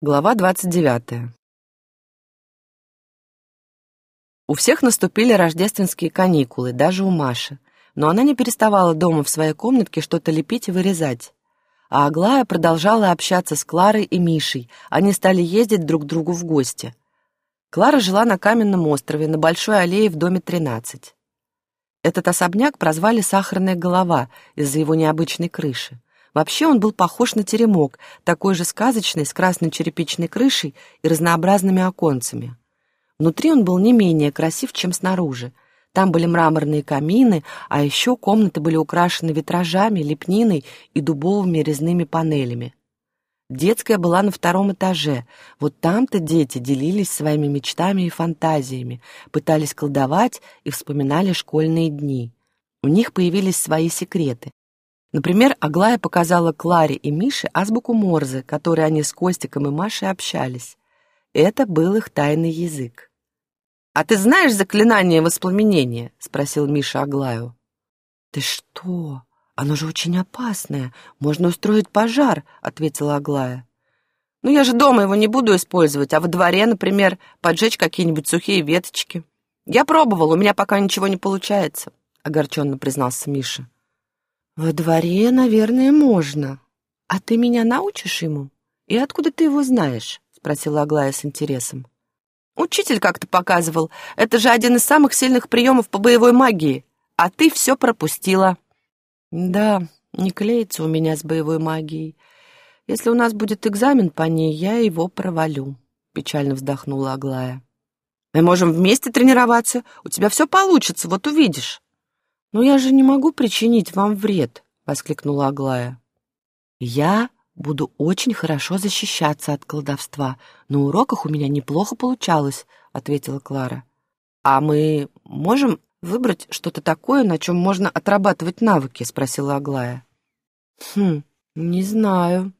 Глава 29. У всех наступили рождественские каникулы, даже у Маши. Но она не переставала дома в своей комнатке что-то лепить и вырезать. А Аглая продолжала общаться с Кларой и Мишей. Они стали ездить друг к другу в гости. Клара жила на каменном острове, на Большой аллее в доме 13. Этот особняк прозвали «Сахарная голова» из-за его необычной крыши. Вообще он был похож на теремок, такой же сказочный, с красной черепичной крышей и разнообразными оконцами. Внутри он был не менее красив, чем снаружи. Там были мраморные камины, а еще комнаты были украшены витражами, лепниной и дубовыми резными панелями. Детская была на втором этаже. Вот там-то дети делились своими мечтами и фантазиями, пытались колдовать и вспоминали школьные дни. У них появились свои секреты. Например, Аглая показала Кларе и Мише азбуку Морзе, которой они с Костиком и Машей общались. Это был их тайный язык. «А ты знаешь заклинание воспламенения?» — спросил Миша Аглаю. «Ты что? Оно же очень опасное. Можно устроить пожар», — ответила Аглая. «Ну я же дома его не буду использовать, а во дворе, например, поджечь какие-нибудь сухие веточки. Я пробовал, у меня пока ничего не получается», — огорченно признался Миша. «Во дворе, наверное, можно. А ты меня научишь ему? И откуда ты его знаешь?» — спросила Аглая с интересом. «Учитель как-то показывал. Это же один из самых сильных приемов по боевой магии. А ты все пропустила». «Да, не клеится у меня с боевой магией. Если у нас будет экзамен по ней, я его провалю», — печально вздохнула Аглая. «Мы можем вместе тренироваться. У тебя все получится, вот увидишь». «Но я же не могу причинить вам вред», — воскликнула Аглая. «Я буду очень хорошо защищаться от колдовства. На уроках у меня неплохо получалось», — ответила Клара. «А мы можем выбрать что-то такое, на чем можно отрабатывать навыки?» — спросила Аглая. «Хм, не знаю.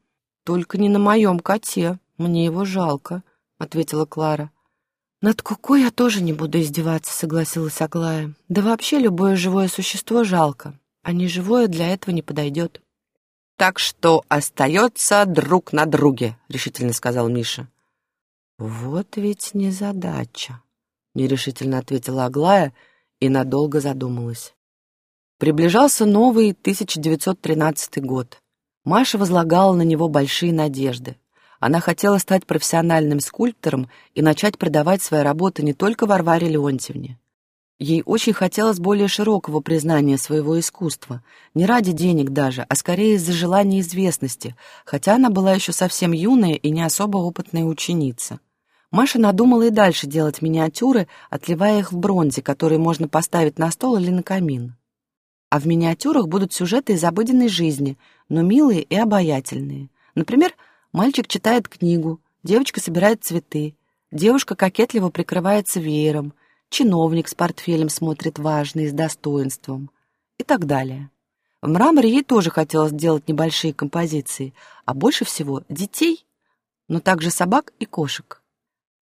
Только не на моем коте. Мне его жалко», — ответила Клара. «Над Куку я тоже не буду издеваться», — согласилась Аглая. «Да вообще любое живое существо жалко, а неживое для этого не подойдет». «Так что остается друг на друге», — решительно сказал Миша. «Вот ведь незадача», — нерешительно ответила Аглая и надолго задумалась. Приближался новый 1913 год. Маша возлагала на него большие надежды. Она хотела стать профессиональным скульптором и начать продавать свои работы не только Варваре Леонтьевне. Ей очень хотелось более широкого признания своего искусства, не ради денег даже, а скорее из-за желания известности, хотя она была еще совсем юная и не особо опытная ученица. Маша надумала и дальше делать миниатюры, отливая их в бронзе, которые можно поставить на стол или на камин. А в миниатюрах будут сюжеты из обыденной жизни, но милые и обаятельные. Например, Мальчик читает книгу, девочка собирает цветы, девушка кокетливо прикрывается веером, чиновник с портфелем смотрит важно и с достоинством и так далее. В мраморе ей тоже хотелось делать небольшие композиции, а больше всего детей, но также собак и кошек.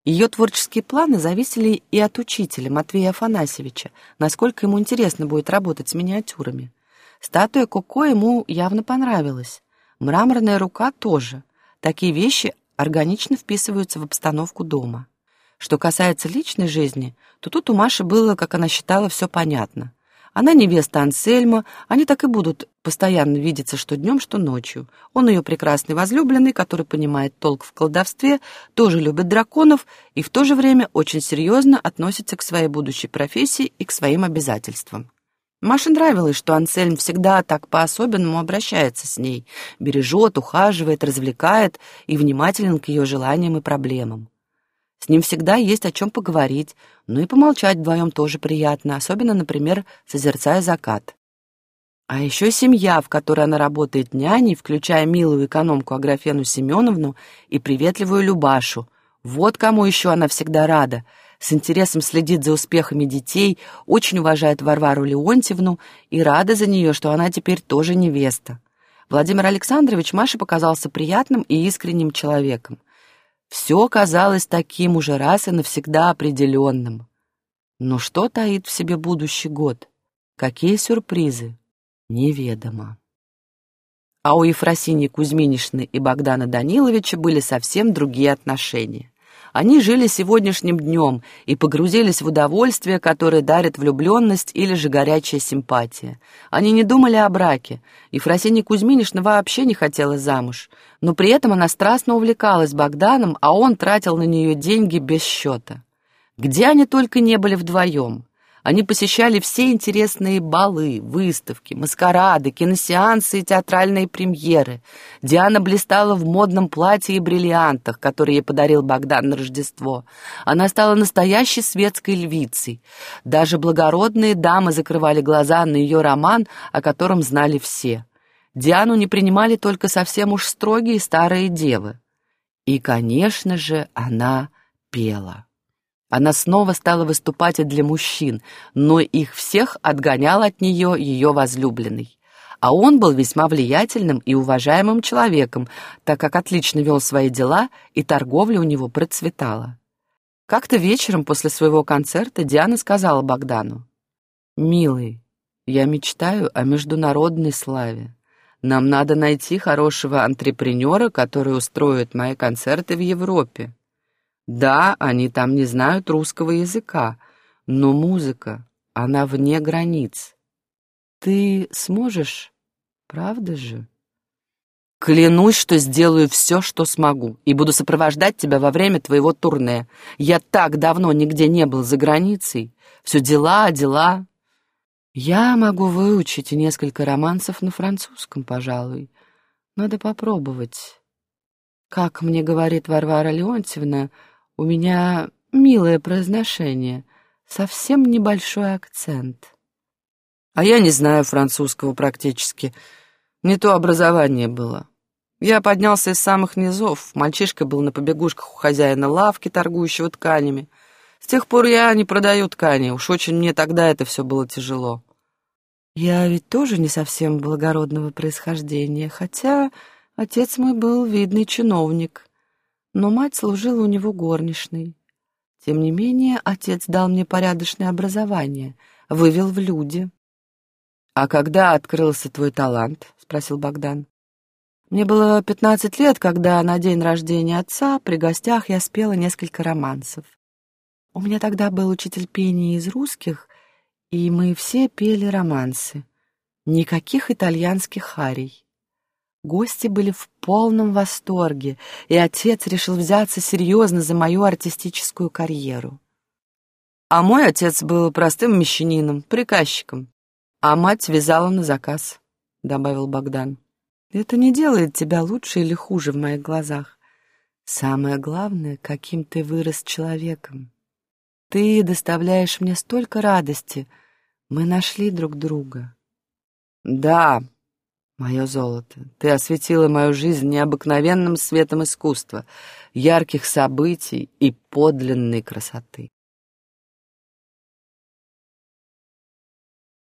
Ее творческие планы зависели и от учителя Матвея Афанасьевича, насколько ему интересно будет работать с миниатюрами. Статуя Коко ему явно понравилась. Мраморная рука тоже. Такие вещи органично вписываются в обстановку дома. Что касается личной жизни, то тут у Маши было, как она считала, все понятно. Она невеста Ансельма, они так и будут постоянно видеться что днем, что ночью. Он ее прекрасный возлюбленный, который понимает толк в колдовстве, тоже любит драконов и в то же время очень серьезно относится к своей будущей профессии и к своим обязательствам. Маше нравилось, что Ансельм всегда так по-особенному обращается с ней, бережет, ухаживает, развлекает и внимателен к ее желаниям и проблемам. С ним всегда есть о чем поговорить, ну и помолчать вдвоем тоже приятно, особенно, например, созерцая закат. А еще семья, в которой она работает няней, включая милую экономку Аграфену Семеновну и приветливую Любашу. Вот кому еще она всегда рада — с интересом следит за успехами детей, очень уважает Варвару Леонтьевну и рада за нее, что она теперь тоже невеста. Владимир Александрович Маше показался приятным и искренним человеком. Все казалось таким уже раз и навсегда определенным. Но что таит в себе будущий год? Какие сюрпризы? Неведомо. А у Ефросиньи Кузьминишны и Богдана Даниловича были совсем другие отношения. Они жили сегодняшним днем и погрузились в удовольствие, которое дарит влюбленность или же горячая симпатия. Они не думали о браке. Ефросинья Кузьминишна вообще не хотела замуж. Но при этом она страстно увлекалась Богданом, а он тратил на нее деньги без счета. Где они только не были вдвоем. Они посещали все интересные балы, выставки, маскарады, киносеансы и театральные премьеры. Диана блистала в модном платье и бриллиантах, которые ей подарил Богдан на Рождество. Она стала настоящей светской львицей. Даже благородные дамы закрывали глаза на ее роман, о котором знали все. Диану не принимали только совсем уж строгие старые девы. И, конечно же, она пела. Она снова стала выступать и для мужчин, но их всех отгонял от нее ее возлюбленный. А он был весьма влиятельным и уважаемым человеком, так как отлично вел свои дела, и торговля у него процветала. Как-то вечером после своего концерта Диана сказала Богдану, «Милый, я мечтаю о международной славе. Нам надо найти хорошего антрепренера, который устроит мои концерты в Европе. Да, они там не знают русского языка, но музыка, она вне границ. Ты сможешь, правда же? Клянусь, что сделаю все, что смогу, и буду сопровождать тебя во время твоего турне. Я так давно нигде не был за границей. Все дела, дела. Я могу выучить несколько романсов на французском, пожалуй. Надо попробовать. Как мне говорит Варвара Леонтьевна, у меня милое произношение, совсем небольшой акцент. А я не знаю французского практически. Не то образование было. Я поднялся из самых низов. Мальчишка был на побегушках у хозяина лавки, торгующего тканями. С тех пор я не продаю ткани. Уж очень мне тогда это все было тяжело. Я ведь тоже не совсем благородного происхождения, хотя отец мой был видный чиновник но мать служила у него горничной. Тем не менее, отец дал мне порядочное образование, вывел в люди. «А когда открылся твой талант?» — спросил Богдан. Мне было пятнадцать лет, когда на день рождения отца при гостях я спела несколько романсов. У меня тогда был учитель пения из русских, и мы все пели романсы. Никаких итальянских арий. Гости были в полном восторге, и отец решил взяться серьезно за мою артистическую карьеру. А мой отец был простым мещанином, приказчиком, а мать вязала на заказ, — добавил Богдан. Это не делает тебя лучше или хуже в моих глазах. Самое главное, каким ты вырос человеком. Ты доставляешь мне столько радости. Мы нашли друг друга. Да, Мое золото, ты осветила мою жизнь необыкновенным светом искусства, ярких событий и подлинной красоты.